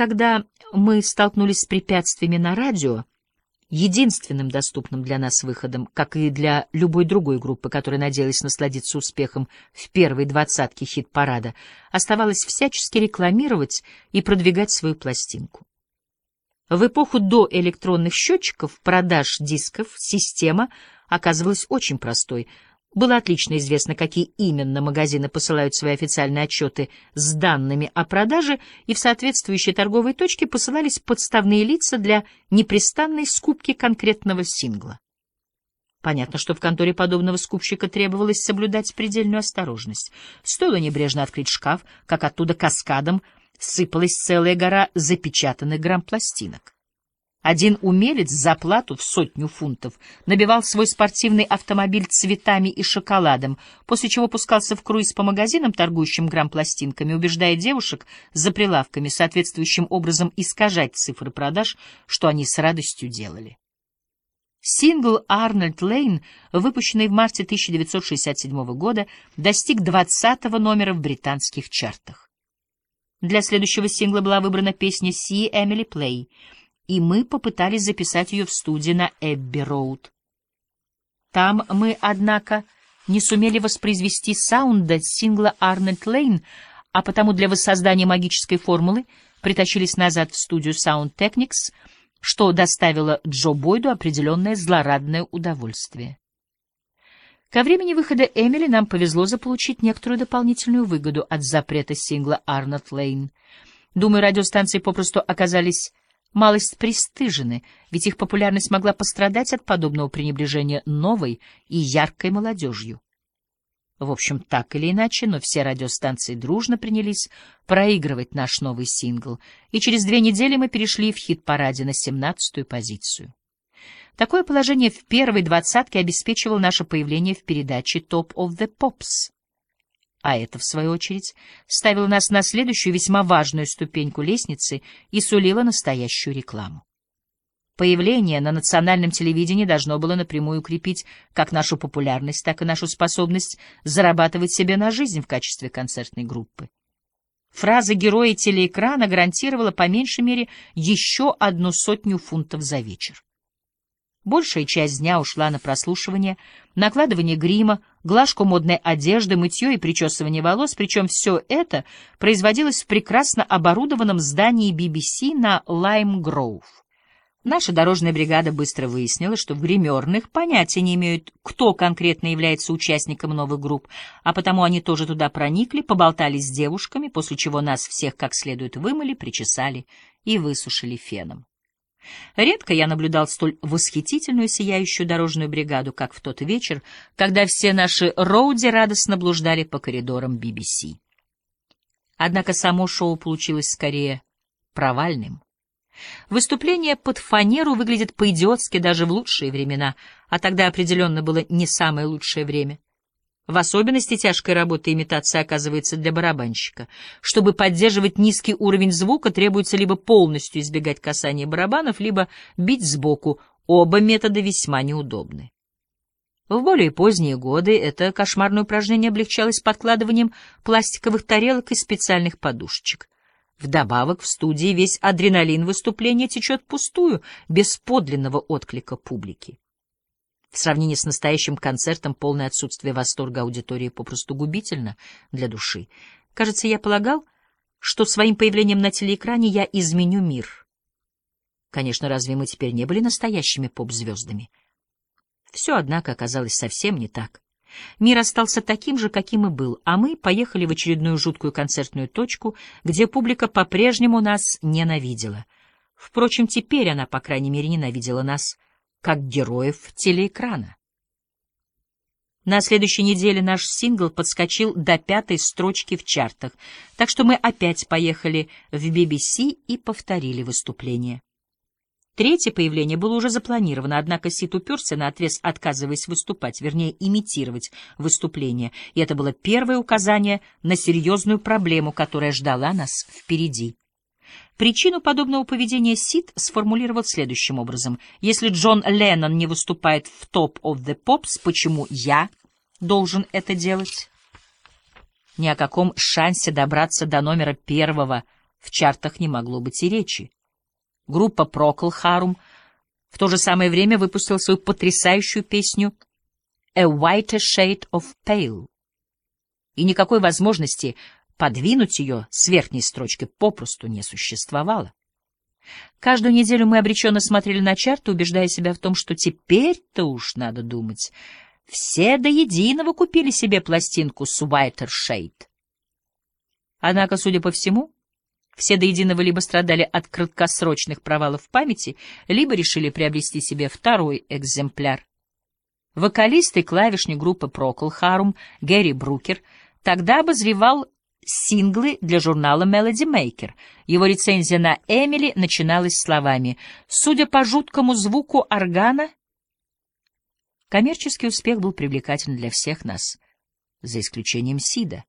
когда мы столкнулись с препятствиями на радио, единственным доступным для нас выходом, как и для любой другой группы, которая надеялась насладиться успехом в первой двадцатке хит-парада, оставалось всячески рекламировать и продвигать свою пластинку. В эпоху до электронных счетчиков продаж дисков система оказывалась очень простой — было отлично известно, какие именно магазины посылают свои официальные отчеты с данными о продаже, и в соответствующие торговые точки посылались подставные лица для непрестанной скупки конкретного сингла. Понятно, что в конторе подобного скупщика требовалось соблюдать предельную осторожность. Стоило небрежно открыть шкаф, как оттуда каскадом сыпалась целая гора запечатанных грамм пластинок. Один умелец за плату в сотню фунтов набивал свой спортивный автомобиль цветами и шоколадом, после чего пускался в круиз по магазинам, торгующим грамм-пластинками, убеждая девушек за прилавками соответствующим образом искажать цифры продаж, что они с радостью делали. Сингл «Арнольд Лейн», выпущенный в марте 1967 года, достиг 20 номера в британских чартах. Для следующего сингла была выбрана песня «Си Эмили Плей», и мы попытались записать ее в студии на Эбби-Роуд. Там мы, однако, не сумели воспроизвести саунда сингла «Арнольд Лейн», а потому для воссоздания магической формулы притащились назад в студию Sound Technics, что доставило Джо Бойду определенное злорадное удовольствие. Ко времени выхода Эмили нам повезло заполучить некоторую дополнительную выгоду от запрета сингла «Арнольд Лейн». Думаю, радиостанции попросту оказались малость пристыжены, ведь их популярность могла пострадать от подобного пренебрежения новой и яркой молодежью. В общем, так или иначе, но все радиостанции дружно принялись проигрывать наш новый сингл, и через две недели мы перешли в хит-параде на семнадцатую позицию. Такое положение в первой двадцатке обеспечивало наше появление в передаче «Top of the Pops». А это, в свою очередь, ставило нас на следующую весьма важную ступеньку лестницы и сулило настоящую рекламу. Появление на национальном телевидении должно было напрямую укрепить как нашу популярность, так и нашу способность зарабатывать себе на жизнь в качестве концертной группы. Фраза героя телеэкрана гарантировала по меньшей мере еще одну сотню фунтов за вечер. Большая часть дня ушла на прослушивание, накладывание грима, глажку модной одежды, мытье и причесывание волос, причем все это производилось в прекрасно оборудованном здании BBC на Лайм-Гроув. Наша дорожная бригада быстро выяснила, что в гримерных понятия не имеют, кто конкретно является участником новых групп, а потому они тоже туда проникли, поболтали с девушками, после чего нас всех как следует вымыли, причесали и высушили феном. Редко я наблюдал столь восхитительную сияющую дорожную бригаду, как в тот вечер, когда все наши роуди радостно блуждали по коридорам BBC. Однако само шоу получилось скорее провальным. Выступление под фанеру выглядит по-идиотски даже в лучшие времена, а тогда определенно было не самое лучшее время. В особенности тяжкая работа имитации оказывается для барабанщика. Чтобы поддерживать низкий уровень звука, требуется либо полностью избегать касания барабанов, либо бить сбоку. Оба метода весьма неудобны. В более поздние годы это кошмарное упражнение облегчалось подкладыванием пластиковых тарелок и специальных подушечек. Вдобавок в студии весь адреналин выступления течет пустую, без подлинного отклика публики. В сравнении с настоящим концертом полное отсутствие восторга аудитории попросту губительно для души. Кажется, я полагал, что своим появлением на телеэкране я изменю мир. Конечно, разве мы теперь не были настоящими поп-звездами? Все, однако, оказалось совсем не так. Мир остался таким же, каким и был, а мы поехали в очередную жуткую концертную точку, где публика по-прежнему нас ненавидела. Впрочем, теперь она, по крайней мере, ненавидела нас — как героев телеэкрана. На следующей неделе наш сингл подскочил до пятой строчки в чартах, так что мы опять поехали в BBC и повторили выступление. Третье появление было уже запланировано, однако Сид уперся на отрез, отказываясь выступать, вернее, имитировать выступление, и это было первое указание на серьезную проблему, которая ждала нас впереди. Причину подобного поведения Сид сформулировал следующим образом. Если Джон Леннон не выступает в Top of the Pops, почему я должен это делать? Ни о каком шансе добраться до номера первого в чартах не могло быть и речи. Группа Procol Harum в то же самое время выпустила свою потрясающую песню «A Whiter Shade of Pale», и никакой возможности подвинуть ее с верхней строчки попросту не существовало. Каждую неделю мы обреченно смотрели на чарты, убеждая себя в том, что теперь-то уж надо думать. Все до единого купили себе пластинку с Whiter Shade. Однако, судя по всему, все до единого либо страдали от краткосрочных провалов памяти, либо решили приобрести себе второй экземпляр. Вокалист и клавишник группы Procol Harum Гэри Брукер тогда обозревал синглы для журнала Melody Maker. Его рецензия на Эмили начиналась словами «Судя по жуткому звуку органа...» Коммерческий успех был привлекателен для всех нас, за исключением Сида.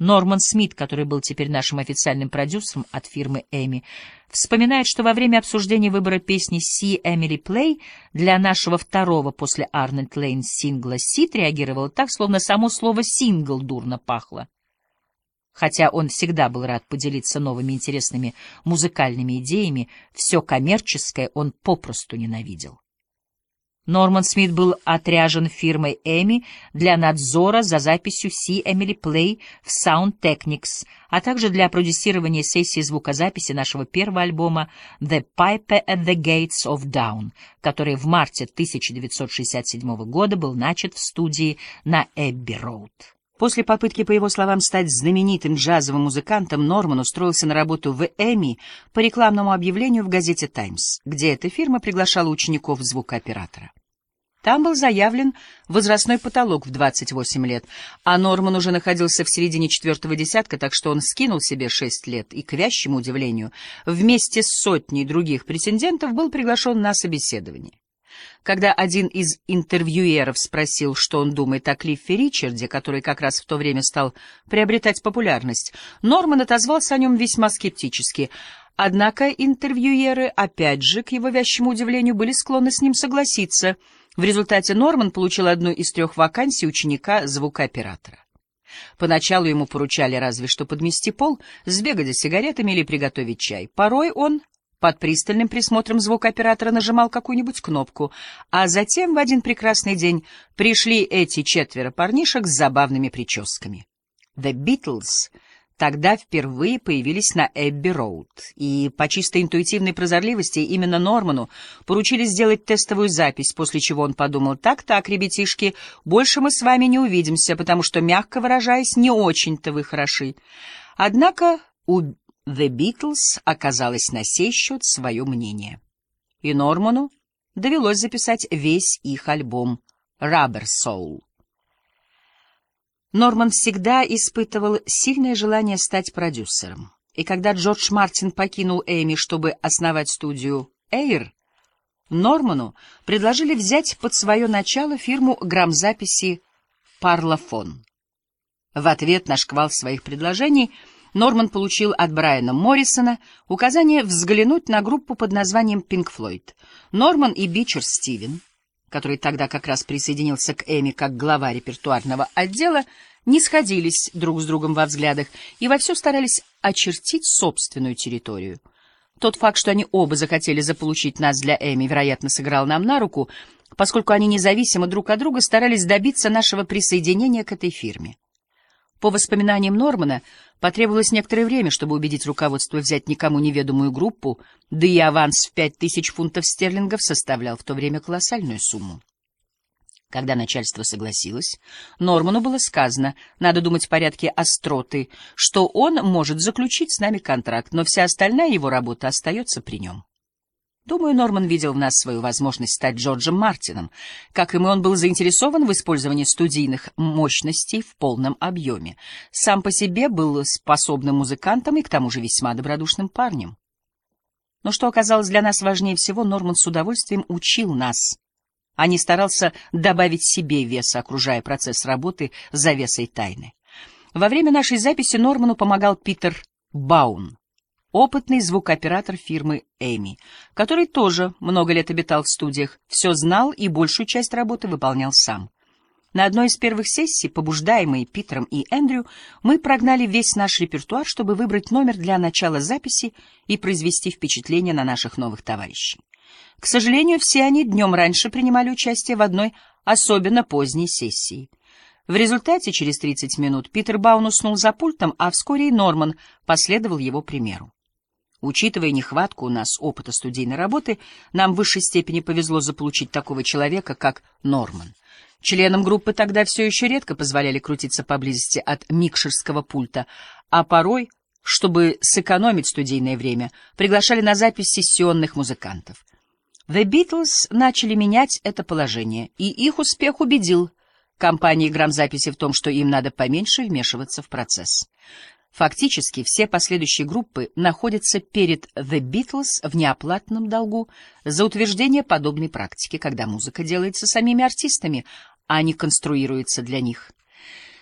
Норман Смит, который был теперь нашим официальным продюсером от фирмы Эми, вспоминает, что во время обсуждения выбора песни «Си Эмили Плей» для нашего второго после Арнольд Лейн сингла «Сид» реагировал так, словно само слово «сингл» дурно пахло. Хотя он всегда был рад поделиться новыми интересными музыкальными идеями, все коммерческое он попросту ненавидел. Норман Смит был отряжен фирмой Эми для надзора за записью C. Emily Play в Sound Technics, а также для продюсирования сессии звукозаписи нашего первого альбома The Piper at the Gates of Dawn, который в марте 1967 года был начат в студии на Эбби-Роуд. После попытки, по его словам, стать знаменитым джазовым музыкантом, Норман устроился на работу в Эми по рекламному объявлению в газете «Таймс», где эта фирма приглашала учеников звукооператора. Там был заявлен возрастной потолок в 28 лет, а Норман уже находился в середине четвертого десятка, так что он скинул себе 6 лет и, к вящему удивлению, вместе с сотней других претендентов был приглашен на собеседование. Когда один из интервьюеров спросил, что он думает о Клиффе Ричарде, который как раз в то время стал приобретать популярность, Норман отозвался о нем весьма скептически. Однако интервьюеры, опять же, к его вящему удивлению, были склонны с ним согласиться. В результате Норман получил одну из трех вакансий ученика звукооператора. Поначалу ему поручали разве что подмести пол, сбегать за сигаретами или приготовить чай. Порой он под пристальным присмотром звукооператора нажимал какую-нибудь кнопку, а затем в один прекрасный день пришли эти четверо парнишек с забавными прическами. The Beatles тогда впервые появились на Эбби-Роуд, и по чисто интуитивной прозорливости именно Норману поручили сделать тестовую запись, после чего он подумал, так-так, ребятишки, больше мы с вами не увидимся, потому что, мягко выражаясь, не очень-то вы хороши. Однако у The Beatles оказалось на сей счет свое мнение. И Норману довелось записать весь их альбом «Rubber Soul». Норман всегда испытывал сильное желание стать продюсером. И когда Джордж Мартин покинул Эми, чтобы основать студию Air, Норману предложили взять под свое начало фирму грамзаписи «Парлофон». В ответ на шквал своих предложений – Норман получил от Брайана Моррисона указание взглянуть на группу под названием Pink Floyd. Норман и Бичер Стивен, который тогда как раз присоединился к Эми как глава репертуарного отдела, не сходились друг с другом во взглядах и вовсю старались очертить собственную территорию. Тот факт, что они оба захотели заполучить нас для Эми, вероятно, сыграл нам на руку, поскольку они независимо друг от друга старались добиться нашего присоединения к этой фирме. По воспоминаниям Нормана, потребовалось некоторое время, чтобы убедить руководство взять никому неведомую группу, да и аванс в пять тысяч фунтов стерлингов составлял в то время колоссальную сумму. Когда начальство согласилось, Норману было сказано, надо думать в порядке остроты, что он может заключить с нами контракт, но вся остальная его работа остается при нем. Думаю, Норман видел в нас свою возможность стать Джорджем Мартином. Как и мы, он был заинтересован в использовании студийных мощностей в полном объеме. Сам по себе был способным музыкантом и к тому же весьма добродушным парнем. Но что оказалось для нас важнее всего, Норман с удовольствием учил нас, а не старался добавить себе веса, окружая процесс работы завесой тайны. Во время нашей записи Норману помогал Питер Баун опытный звукооператор фирмы Эми, который тоже много лет обитал в студиях, все знал и большую часть работы выполнял сам. На одной из первых сессий, побуждаемые Питером и Эндрю, мы прогнали весь наш репертуар, чтобы выбрать номер для начала записи и произвести впечатление на наших новых товарищей. К сожалению, все они днем раньше принимали участие в одной особенно поздней сессии. В результате через 30 минут Питер Баун уснул за пультом, а вскоре и Норман последовал его примеру. Учитывая нехватку у нас опыта студийной работы, нам в высшей степени повезло заполучить такого человека, как Норман. Членам группы тогда все еще редко позволяли крутиться поблизости от микшерского пульта, а порой, чтобы сэкономить студийное время, приглашали на запись сессионных музыкантов. The Beatles начали менять это положение, и их успех убедил компании грамзаписи в том, что им надо поменьше вмешиваться в процесс. Фактически все последующие группы находятся перед The Beatles в неоплатном долгу за утверждение подобной практики, когда музыка делается самими артистами, а не конструируется для них.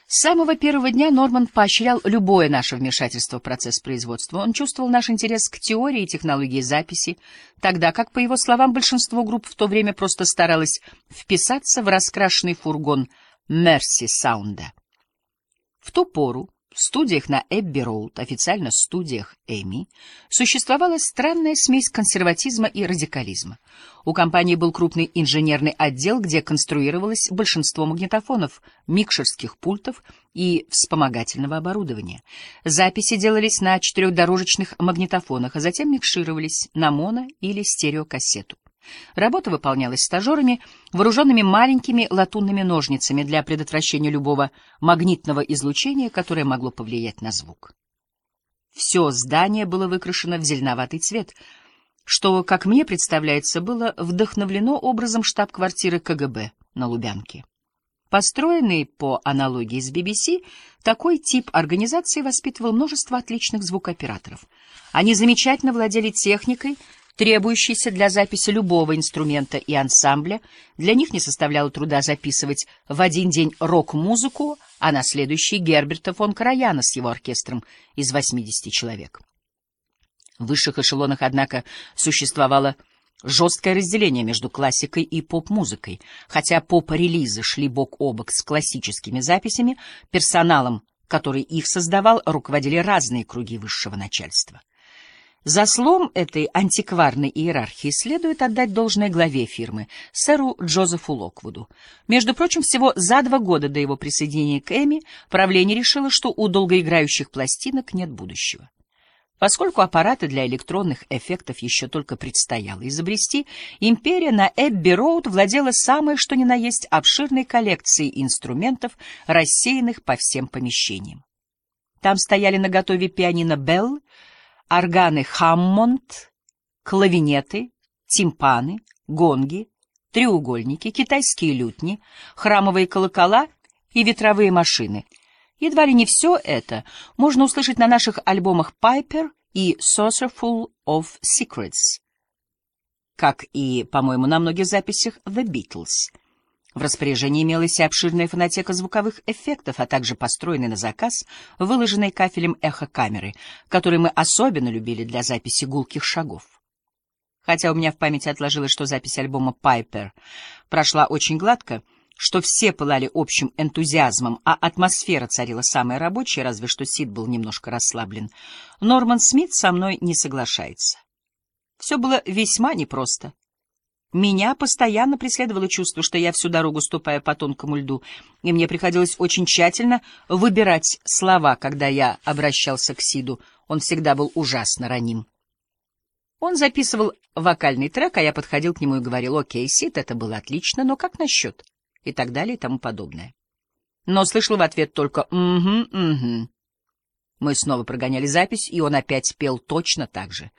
С самого первого дня Норман поощрял любое наше вмешательство в процесс производства. Он чувствовал наш интерес к теории и технологии записи, тогда как, по его словам, большинство групп в то время просто старалось вписаться в раскрашенный фургон Мерси Саунда. В ту пору в студиях на Эбби-Роуд, официально студиях Эми, существовала странная смесь консерватизма и радикализма. У компании был крупный инженерный отдел, где конструировалось большинство магнитофонов, микшерских пультов и вспомогательного оборудования. Записи делались на четырехдорожечных магнитофонах, а затем микшировались на моно- или стереокассету. Работа выполнялась стажерами, вооруженными маленькими латунными ножницами для предотвращения любого магнитного излучения, которое могло повлиять на звук. Все здание было выкрашено в зеленоватый цвет, что, как мне представляется, было вдохновлено образом штаб-квартиры КГБ на Лубянке. Построенный по аналогии с BBC, такой тип организации воспитывал множество отличных звукооператоров. Они замечательно владели техникой, требующейся для записи любого инструмента и ансамбля, для них не составляло труда записывать в один день рок-музыку, а на следующий Герберта фон Караяна с его оркестром из 80 человек. В высших эшелонах, однако, существовало жесткое разделение между классикой и поп-музыкой. Хотя поп-релизы шли бок о бок с классическими записями, персоналом, который их создавал, руководили разные круги высшего начальства. За слом этой антикварной иерархии следует отдать должное главе фирмы, сэру Джозефу Локвуду. Между прочим, всего за два года до его присоединения к Эми правление решило, что у долгоиграющих пластинок нет будущего. Поскольку аппараты для электронных эффектов еще только предстояло изобрести, империя на Эбби-Роуд владела самой что ни на есть обширной коллекцией инструментов, рассеянных по всем помещениям. Там стояли наготове пианино «Белл», органы Хаммонд, клавинеты, тимпаны, гонги, треугольники, китайские лютни, храмовые колокола и ветровые машины. Едва ли не все это можно услышать на наших альбомах «Piper» и «Saucerful of Secrets», как и, по-моему, на многих записях «The Beatles». В распоряжении имелась и обширная фонотека звуковых эффектов, а также построенный на заказ, выложенный кафелем эхокамеры, который мы особенно любили для записи гулких шагов. Хотя у меня в памяти отложилось, что запись альбома «Пайпер» прошла очень гладко, что все пылали общим энтузиазмом, а атмосфера царила самая рабочая, разве что Сид был немножко расслаблен, Норман Смит со мной не соглашается. Все было весьма непросто. Меня постоянно преследовало чувство, что я всю дорогу ступаю по тонкому льду, и мне приходилось очень тщательно выбирать слова, когда я обращался к Сиду. Он всегда был ужасно раним. Он записывал вокальный трек, а я подходил к нему и говорил, «Окей, Сид, это было отлично, но как насчет?» и так далее и тому подобное. Но слышал в ответ только «Угу, угу». Мы снова прогоняли запись, и он опять пел точно так же.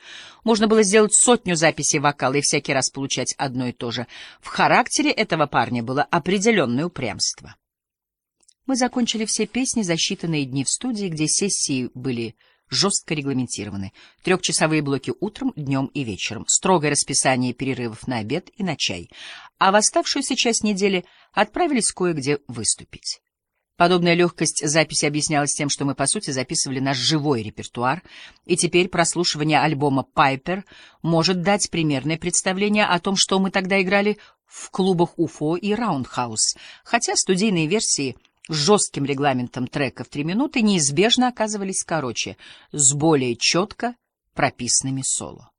Можно было сделать сотню записей вокала и всякий раз получать одно и то же. В характере этого парня было определенное упрямство. Мы закончили все песни за считанные дни в студии, где сессии были жестко регламентированы. Трехчасовые блоки утром, днем и вечером. Строгое расписание перерывов на обед и на чай. А в оставшуюся часть недели отправились кое-где выступить. Подобная легкость записи объяснялась тем, что мы, по сути, записывали наш живой репертуар, и теперь прослушивание альбома «Piper» может дать примерное представление о том, что мы тогда играли в клубах «UFO» и «Roundhouse», хотя студийные версии с жестким регламентом треков три минуты неизбежно оказывались короче, с более четко прописанными соло.